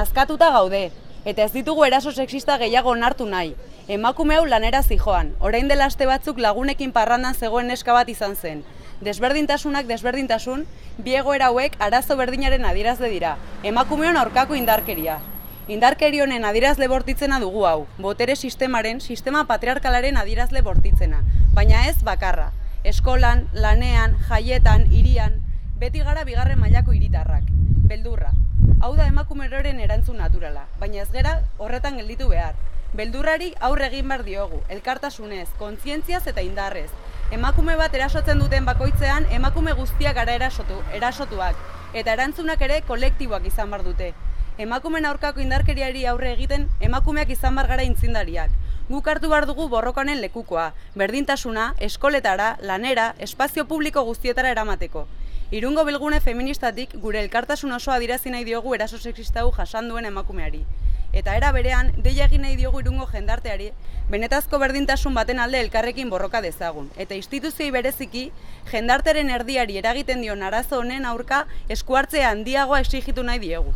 nazkatuta gaude, eta ez ditugu eraso sexista gehiago onartu nahi. Emakume hau lanera zijoan, orain dela aste batzuk lagunekin parrandan zegoen neska bat izan zen. Desberdintasunak desberdintasun, biegoera hauek arazo berdinaren adierazle dira, emakumeon aurkako indarkeria. Indarkeri honen adierazle bortitzena dugu hau, botere sistemaren, sistema patriarkalaren adierazle bortitzena, baina ez bakarra. Eskolan, lanean, jaietan, irian, beti gara bigarren mailako hiritarrak. Hau da emakumeroren erantzun naturala, baina ez gera horretan gelditu behar. Beldurrari aurre egin behar diogu, elkartasunez, kontzientziaz eta indarrez. Emakume bat erasotzen duten bakoitzean, emakume guztiak gara erasotu, erasotuak, eta erantzunak ere kolektiboak izan behar dute. Emakumen aurkako indarkeriari aurre egiten, emakumeak izan behar gara intzindariak. Guk hartu behar dugu borrokanen lekukoa, berdintasuna, eskoletara, lanera, espazio publiko guztietara eramateko. Irungo bilgune feministatik gure elkartasun osoa dirazi nahi diogu eraso sexista jasan duen emakumeari. Eta era berean, deia egin nahi diogu irungo jendarteari, benetazko berdintasun baten alde elkarrekin borroka dezagun. Eta instituzioi bereziki, jendarteren erdiari eragiten dion arazo honen aurka eskuartzea handiagoa exigitu nahi diegu.